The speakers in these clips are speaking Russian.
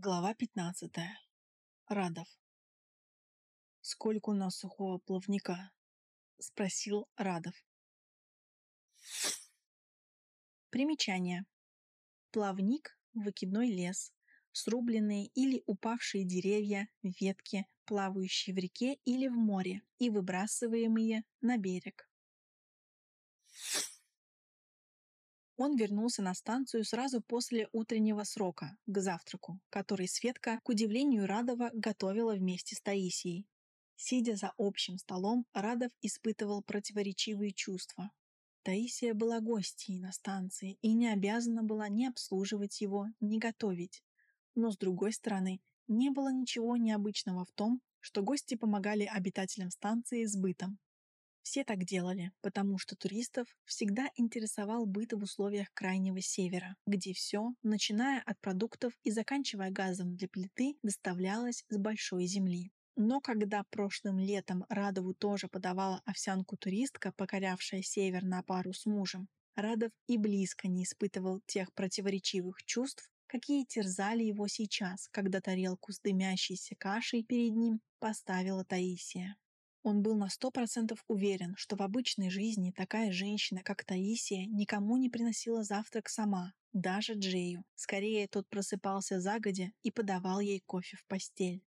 Глава 15. Радов. «Сколько у нас сухого плавника?» — спросил Радов. Примечание. Плавник – выкидной лес, срубленные или упавшие деревья, ветки, плавающие в реке или в море и выбрасываемые на берег. Он вернулся на станцию сразу после утреннего срока, к завтраку, который Светка, к удивлению Радова, готовила вместе с Таисией. Сидя за общим столом, Радов испытывал противоречивые чувства. Таисия была гостьей на станции и не обязана была ни обслуживать его, ни готовить. Но, с другой стороны, не было ничего необычного в том, что гости помогали обитателям станции с бытом. Все так делали, потому что туристов всегда интересовал быт в условиях Крайнего Севера, где все, начиная от продуктов и заканчивая газом для плиты, доставлялось с большой земли. Но когда прошлым летом Радову тоже подавала овсянку туристка, покорявшая север на пару с мужем, Радов и близко не испытывал тех противоречивых чувств, какие терзали его сейчас, когда тарелку с дымящейся кашей перед ним поставила Таисия. Он был на сто процентов уверен, что в обычной жизни такая женщина, как Таисия, никому не приносила завтрак сама, даже Джею. Скорее, тот просыпался загодя и подавал ей кофе в постель.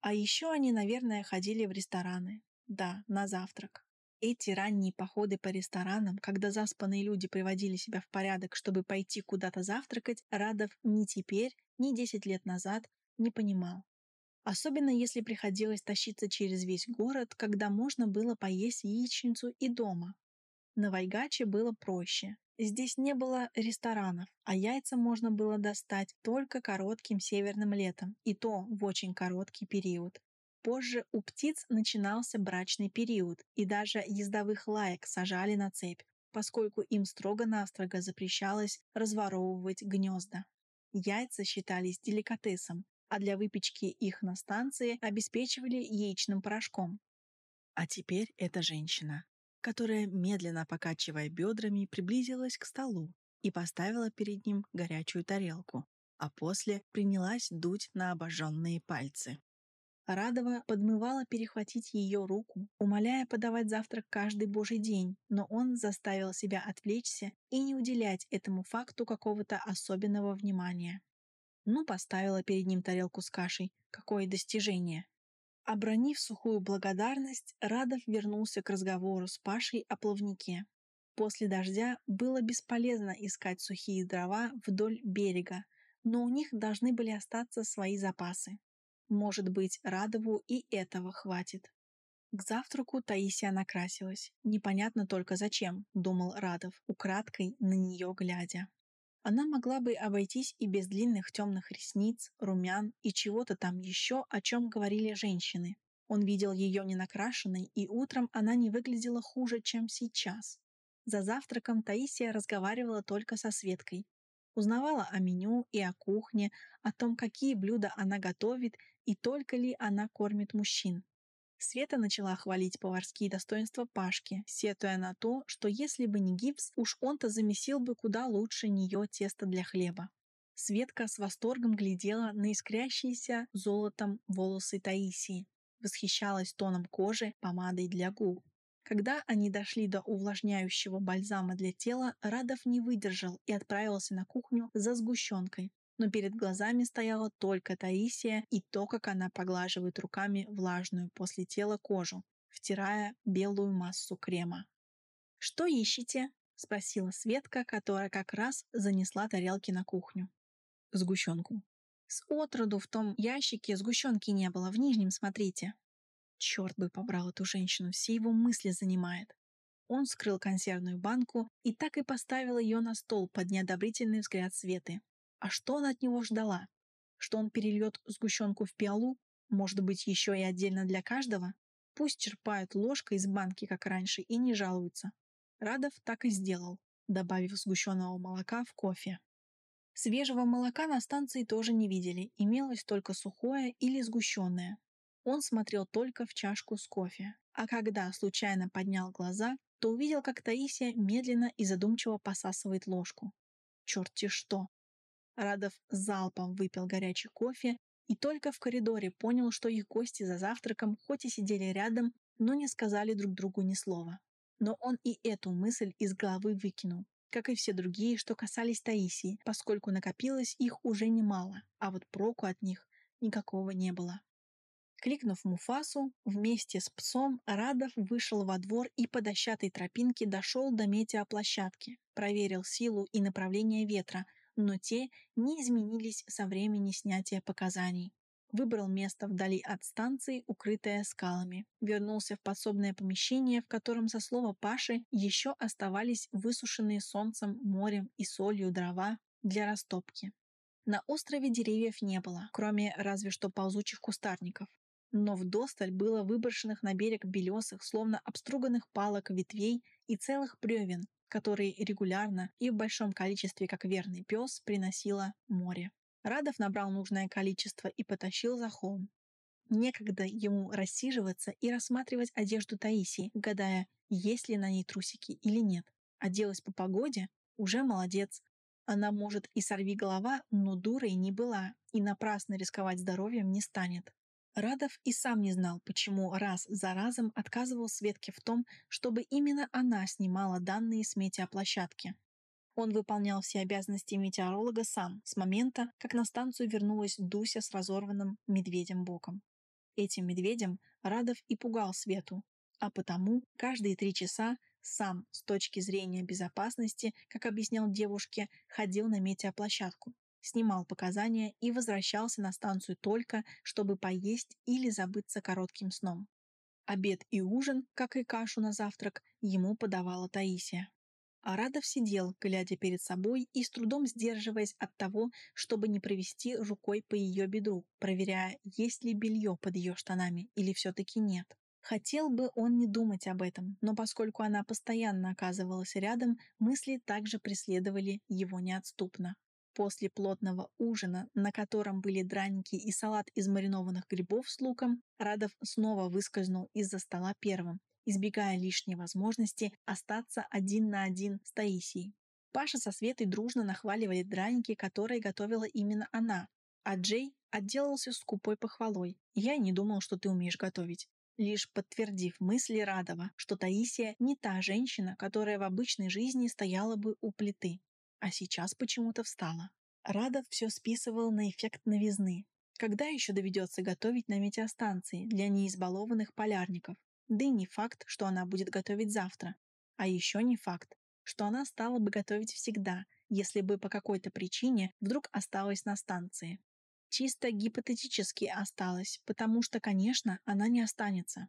А еще они, наверное, ходили в рестораны. Да, на завтрак. Эти ранние походы по ресторанам, когда заспанные люди приводили себя в порядок, чтобы пойти куда-то завтракать, Радов ни теперь, ни десять лет назад не понимал. Особенно если приходилось тащиться через весь город, когда можно было поесть яичницу и дома. На Вайгаче было проще. Здесь не было ресторанов, а яйца можно было достать только коротким северным летом, и то в очень короткий период. Позже у птиц начинался брачный период, и даже ездовых лаек сажали на цепь, поскольку им строго-настрого запрещалось разворовывать гнезда. Яйца считались деликатесом, а для выпечки их на станции обеспечивали яичным порошком. А теперь эта женщина, которая, медленно покачивая бедрами, приблизилась к столу и поставила перед ним горячую тарелку, а после принялась дуть на обожженные пальцы. Радова подмывала перехватить ее руку, умоляя подавать завтрак каждый божий день, но он заставил себя отвлечься и не уделять этому факту какого-то особенного внимания. Ну, поставила перед ним тарелку с кашей. Какое достижение! Обронив сухую благодарность, Радов вернулся к разговору с Пашей о плавнике. После дождя было бесполезно искать сухие дрова вдоль берега, но у них должны были остаться свои запасы. Может быть, Радову и этого хватит. К завтраку Таисия накрасилась. Непонятно только зачем, думал Радов, украдкой на нее глядя. Она могла бы обойтись и без длинных темных ресниц, румян и чего-то там еще, о чем говорили женщины. Он видел ее ненакрашенной, и утром она не выглядела хуже, чем сейчас. За завтраком Таисия разговаривала только со Светкой. Узнавала о меню и о кухне, о том, какие блюда она готовит и только ли она кормит мужчин. Света начала хвалить поварские достоинства Пашки, сетуя на то, что если бы не гипс, уж он-то замесил бы куда лучше нее тесто для хлеба. Светка с восторгом глядела на искрящиеся золотом волосы Таисии, восхищалась тоном кожи, помадой для губ. Когда они дошли до увлажняющего бальзама для тела, Радов не выдержал и отправился на кухню за сгущенкой, но перед глазами стояла только Таисия и то, как она поглаживает руками влажную после тела кожу, втирая белую массу крема. «Что ищете?» — спросила Светка, которая как раз занесла тарелки на кухню. «Сгущенку». «С отроду в том ящике сгущенки не было, в нижнем смотрите». Черт бы побрал эту женщину, все его мысли занимает. Он скрыл консервную банку и так и поставил ее на стол под неодобрительный взгляд Светы. А что она от него ждала? Что он перельет сгущенку в пиалу? Может быть, еще и отдельно для каждого? Пусть черпают ложкой из банки, как раньше, и не жалуются. Радов так и сделал, добавив сгущенного молока в кофе. Свежего молока на станции тоже не видели, имелось только сухое или сгущенное. Он смотрел только в чашку с кофе, а когда случайно поднял глаза, то увидел, как Таисия медленно и задумчиво посасывает ложку. Черти что! Радов залпом выпил горячий кофе и только в коридоре понял, что их гости за завтраком хоть и сидели рядом, но не сказали друг другу ни слова. Но он и эту мысль из головы выкинул, как и все другие, что касались Таисии, поскольку накопилось их уже немало, а вот проку от них никакого не было. Кликнув Муфасу, вместе с псом Радов вышел во двор и по дощатой тропинке дошел до метеоплощадки, проверил силу и направление ветра, но те не изменились со времени снятия показаний. Выбрал место вдали от станции, укрытое скалами. Вернулся в подсобное помещение, в котором, со слова Паши, еще оставались высушенные солнцем, морем и солью дрова для растопки. На острове деревьев не было, кроме разве что ползучих кустарников. Но вдосталь было выброшенных на берег белесых, словно обструганных палок ветвей и целых бревен, которые регулярно и в большом количестве, как верный пес, приносило море. Радов набрал нужное количество и потащил за холм. Некогда ему рассиживаться и рассматривать одежду Таисии, гадая, есть ли на ней трусики или нет. Оделась по погоде? Уже молодец. Она, может, и сорви голова, но дурой не была и напрасно рисковать здоровьем не станет. Радов и сам не знал, почему раз за разом отказывал Светке в том, чтобы именно она снимала данные с метеоплощадки. Он выполнял все обязанности метеоролога сам с момента, как на станцию вернулась Дуся с разорванным медведем боком. Этим медведем Радов и пугал Свету, а потому каждые три часа сам с точки зрения безопасности, как объяснял девушке, ходил на метеоплощадку, снимал показания и возвращался на станцию только, чтобы поесть или забыться коротким сном. Обед и ужин, как и кашу на завтрак, ему подавала Таисия. Арадов сидел, глядя перед собой и с трудом сдерживаясь от того, чтобы не провести рукой по ее бедру, проверяя, есть ли белье под ее штанами или все-таки нет. Хотел бы он не думать об этом, но поскольку она постоянно оказывалась рядом, мысли также преследовали его неотступно. После плотного ужина, на котором были драники и салат из маринованных грибов с луком, Радов снова выскользнул из-за стола первым, избегая лишней возможности остаться один на один с Таисией. Паша со Светой дружно нахваливали драники, которые готовила именно она, а Джей отделался скупой похвалой. «Я не думал, что ты умеешь готовить», лишь подтвердив мысли Радова, что Таисия не та женщина, которая в обычной жизни стояла бы у плиты а сейчас почему-то встала. Радов все списывал на эффект новизны. Когда еще доведется готовить на метеостанции для неизбалованных полярников? Да и не факт, что она будет готовить завтра. А еще не факт, что она стала бы готовить всегда, если бы по какой-то причине вдруг осталась на станции. Чисто гипотетически осталась, потому что, конечно, она не останется.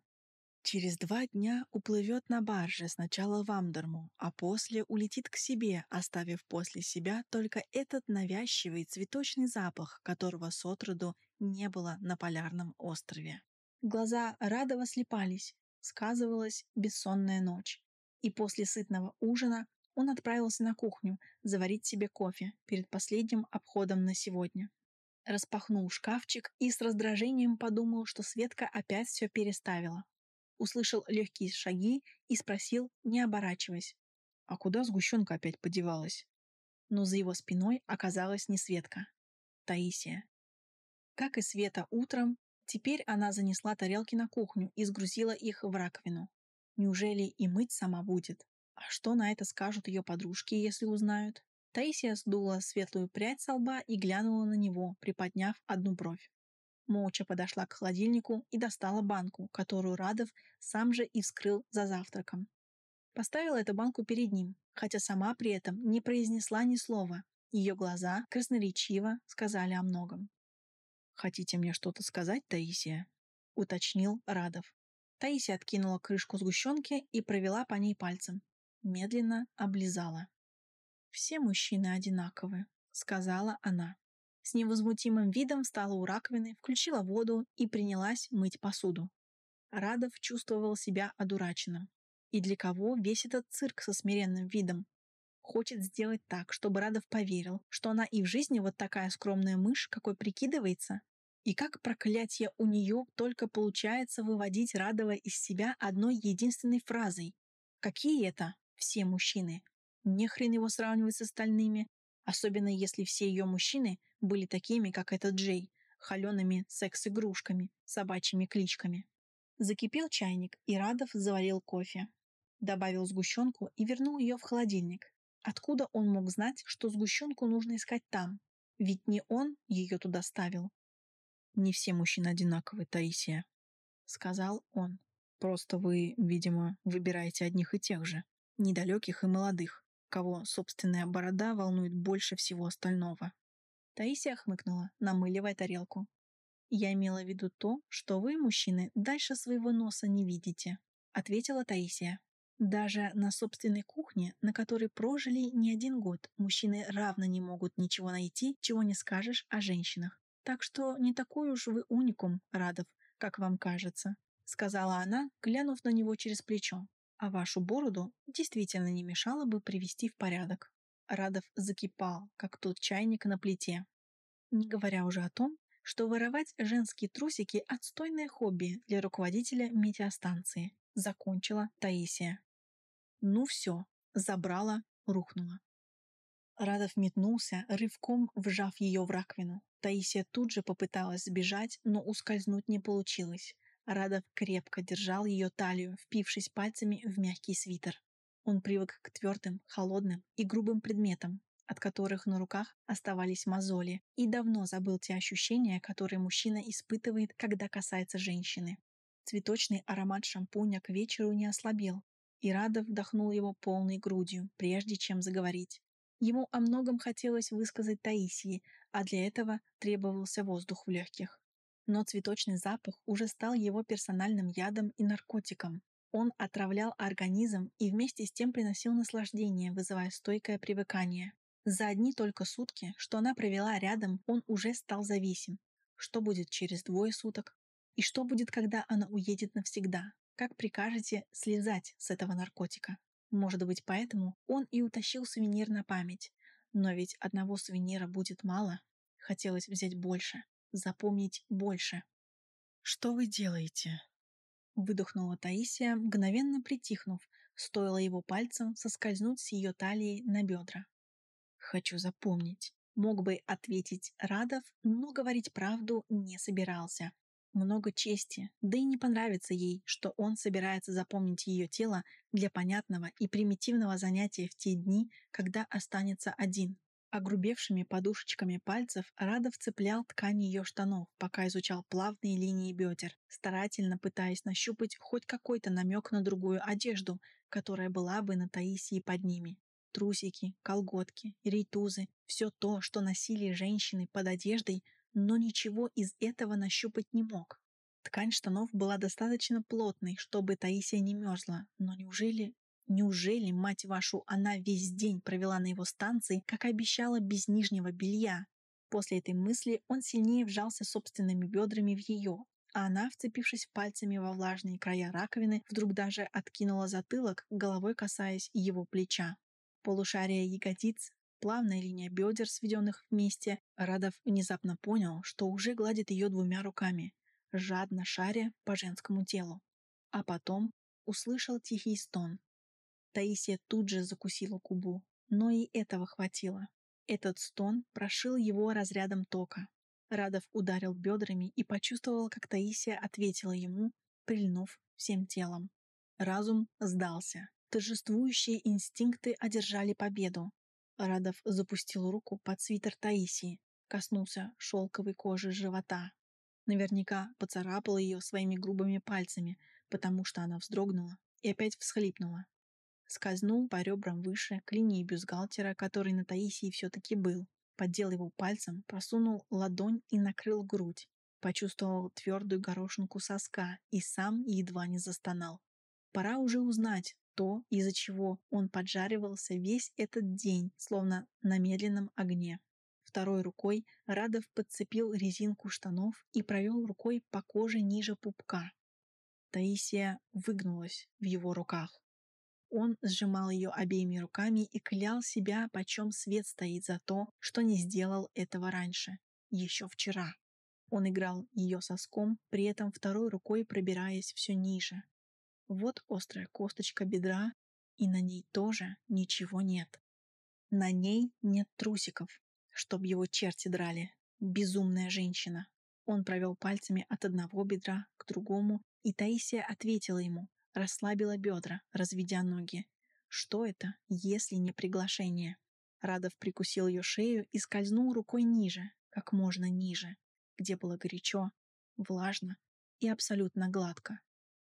Через два дня уплывет на барже сначала в Амдорму, а после улетит к себе, оставив после себя только этот навязчивый цветочный запах, которого с отроду не было на полярном острове. Глаза Радова слепались, сказывалась бессонная ночь. И после сытного ужина он отправился на кухню заварить себе кофе перед последним обходом на сегодня. Распахнул шкафчик и с раздражением подумал, что Светка опять все переставила услышал легкие шаги и спросил, не оборачиваясь. А куда сгущенка опять подевалась? Но за его спиной оказалась не Светка. Таисия. Как и Света утром, теперь она занесла тарелки на кухню и сгрузила их в раковину. Неужели и мыть сама будет? А что на это скажут ее подружки, если узнают? Таисия сдула светлую прядь со лба и глянула на него, приподняв одну бровь молча подошла к холодильнику и достала банку, которую Радов сам же и вскрыл за завтраком. Поставила эту банку перед ним, хотя сама при этом не произнесла ни слова. Ее глаза красноречиво сказали о многом. «Хотите мне что-то сказать, Таисия?» — уточнил Радов. Таисия откинула крышку сгущенки и провела по ней пальцем. Медленно облизала. «Все мужчины одинаковы», — сказала она. С невозмутимым видом встала у раковины, включила воду и принялась мыть посуду. Радов чувствовал себя одураченным. И для кого весь этот цирк со смиренным видом? Хочет сделать так, чтобы Радов поверил, что она и в жизни вот такая скромная мышь, какой прикидывается? И как проклятие у нее только получается выводить Радова из себя одной единственной фразой. Какие это все мужчины? Не хрен его сравнивать с остальными. Особенно если все ее мужчины были такими, как этот Джей, холеными секс-игрушками, собачьими кличками. Закипел чайник, и Радов заварил кофе. Добавил сгущенку и вернул ее в холодильник. Откуда он мог знать, что сгущенку нужно искать там? Ведь не он ее туда ставил. «Не все мужчины одинаковы, Таисия», — сказал он. «Просто вы, видимо, выбираете одних и тех же, недалеких и молодых, кого собственная борода волнует больше всего остального». Таисия хмыкнула, намыливая тарелку. «Я имела в виду то, что вы, мужчины, дальше своего носа не видите», — ответила Таисия. Даже на собственной кухне, на которой прожили не один год, мужчины равно не могут ничего найти, чего не скажешь о женщинах. Так что не такой уж вы уникум, Радов, как вам кажется, сказала она, глянув на него через плечо. А вашу бороду действительно не мешало бы привести в порядок. Радов закипал, как тот чайник на плите. Не говоря уже о том, что воровать женские трусики – отстойное хобби для руководителя метеостанции, закончила Таисия. Ну все, забрала, рухнула. Радов метнулся, рывком вжав ее в раковину. Таисия тут же попыталась сбежать, но ускользнуть не получилось. Радов крепко держал ее талию, впившись пальцами в мягкий свитер. Он привык к твердым, холодным и грубым предметам, от которых на руках оставались мозоли, и давно забыл те ощущения, которые мужчина испытывает, когда касается женщины. Цветочный аромат шампуня к вечеру не ослабел, и Радов вдохнул его полной грудью, прежде чем заговорить. Ему о многом хотелось высказать Таисии, а для этого требовался воздух в легких. Но цветочный запах уже стал его персональным ядом и наркотиком. Он отравлял организм и вместе с тем приносил наслаждение, вызывая стойкое привыкание. За одни только сутки, что она провела рядом, он уже стал зависим. Что будет через двое суток? И что будет, когда она уедет навсегда? Как прикажете слезать с этого наркотика? Может быть, поэтому он и утащил сувенир на память. Но ведь одного сувенира будет мало. Хотелось взять больше, запомнить больше. «Что вы делаете?» Выдохнула Таисия, мгновенно притихнув, стоило его пальцем соскользнуть с ее талии на бедра. «Хочу запомнить». Мог бы ответить Радов, но говорить правду не собирался. Много чести, да и не понравится ей, что он собирается запомнить ее тело для понятного и примитивного занятия в те дни, когда останется один. Огрубевшими подушечками пальцев Радов цеплял ткань ее штанов, пока изучал плавные линии бедер, старательно пытаясь нащупать хоть какой-то намек на другую одежду, которая была бы на Таисии под ними. Трусики, колготки, рейтузы – все то, что носили женщины под одеждой, но ничего из этого нащупать не мог. Ткань штанов была достаточно плотной, чтобы Таисия не мерзла, но неужели Неужели, мать вашу, она весь день провела на его станции, как обещала, без нижнего белья? После этой мысли он сильнее вжался собственными бедрами в ее, а она, вцепившись пальцами во влажные края раковины, вдруг даже откинула затылок, головой касаясь его плеча. Полушарие ягодиц, плавная линия бедер, сведенных вместе, Радов внезапно понял, что уже гладит ее двумя руками, жадно шаря по женскому телу. А потом услышал тихий стон, Таисия тут же закусила губу, но и этого хватило. Этот стон прошил его разрядом тока. Радов ударил бедрами и почувствовал, как Таисия ответила ему, прильнув всем телом. Разум сдался. Торжествующие инстинкты одержали победу. Радов запустил руку под свитер Таисии, коснулся шелковой кожи живота. Наверняка поцарапал ее своими грубыми пальцами, потому что она вздрогнула и опять всхлипнула. Скользнул по ребрам выше, к линии бюстгальтера, который на Таисии все-таки был. Поддел его пальцем, просунул ладонь и накрыл грудь. Почувствовал твердую горошинку соска и сам едва не застонал. Пора уже узнать то, из-за чего он поджаривался весь этот день, словно на медленном огне. Второй рукой Радов подцепил резинку штанов и провел рукой по коже ниже пупка. Таисия выгнулась в его руках. Он сжимал ее обеими руками и клял себя, почем свет стоит за то, что не сделал этого раньше, еще вчера. Он играл ее соском, при этом второй рукой пробираясь все ниже. Вот острая косточка бедра, и на ней тоже ничего нет. На ней нет трусиков, чтоб его черти драли. Безумная женщина. Он провел пальцами от одного бедра к другому, и Таисия ответила ему, расслабила бедра, разведя ноги. Что это, если не приглашение? Радов прикусил ее шею и скользнул рукой ниже, как можно ниже, где было горячо, влажно и абсолютно гладко.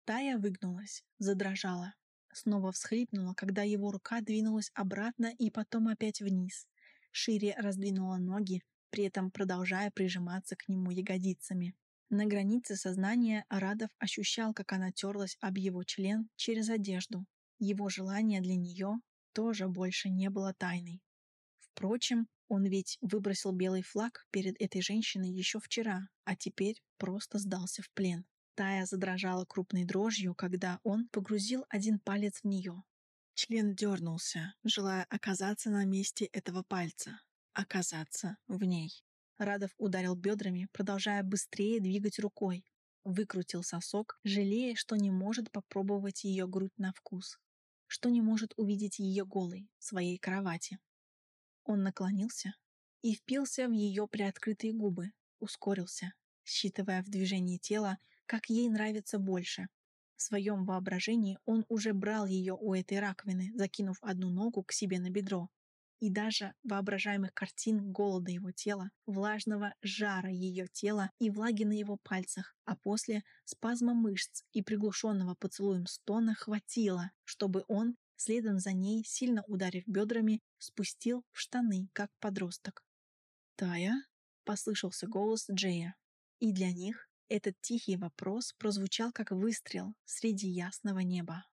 Тая выгнулась, задрожала, снова всхлипнула, когда его рука двинулась обратно и потом опять вниз. Шире раздвинула ноги, при этом продолжая прижиматься к нему ягодицами. На границе сознания Арадов ощущал, как она терлась об его член через одежду. Его желание для нее тоже больше не было тайной. Впрочем, он ведь выбросил белый флаг перед этой женщиной еще вчера, а теперь просто сдался в плен. Тая задрожала крупной дрожью, когда он погрузил один палец в нее. Член дернулся, желая оказаться на месте этого пальца, оказаться в ней. Радов ударил бедрами, продолжая быстрее двигать рукой. Выкрутил сосок, жалея, что не может попробовать ее грудь на вкус, что не может увидеть ее голой в своей кровати. Он наклонился и впился в ее приоткрытые губы, ускорился, считывая в движении тела, как ей нравится больше. В своем воображении он уже брал ее у этой раковины, закинув одну ногу к себе на бедро. И даже воображаемых картин голода его тела, влажного жара ее тела и влаги на его пальцах, а после спазма мышц и приглушенного поцелуем стона хватило, чтобы он Следом за ней, сильно ударив бедрами, спустил в штаны, как подросток. «Тая?» — послышался голос Джея. И для них этот тихий вопрос прозвучал как выстрел среди ясного неба.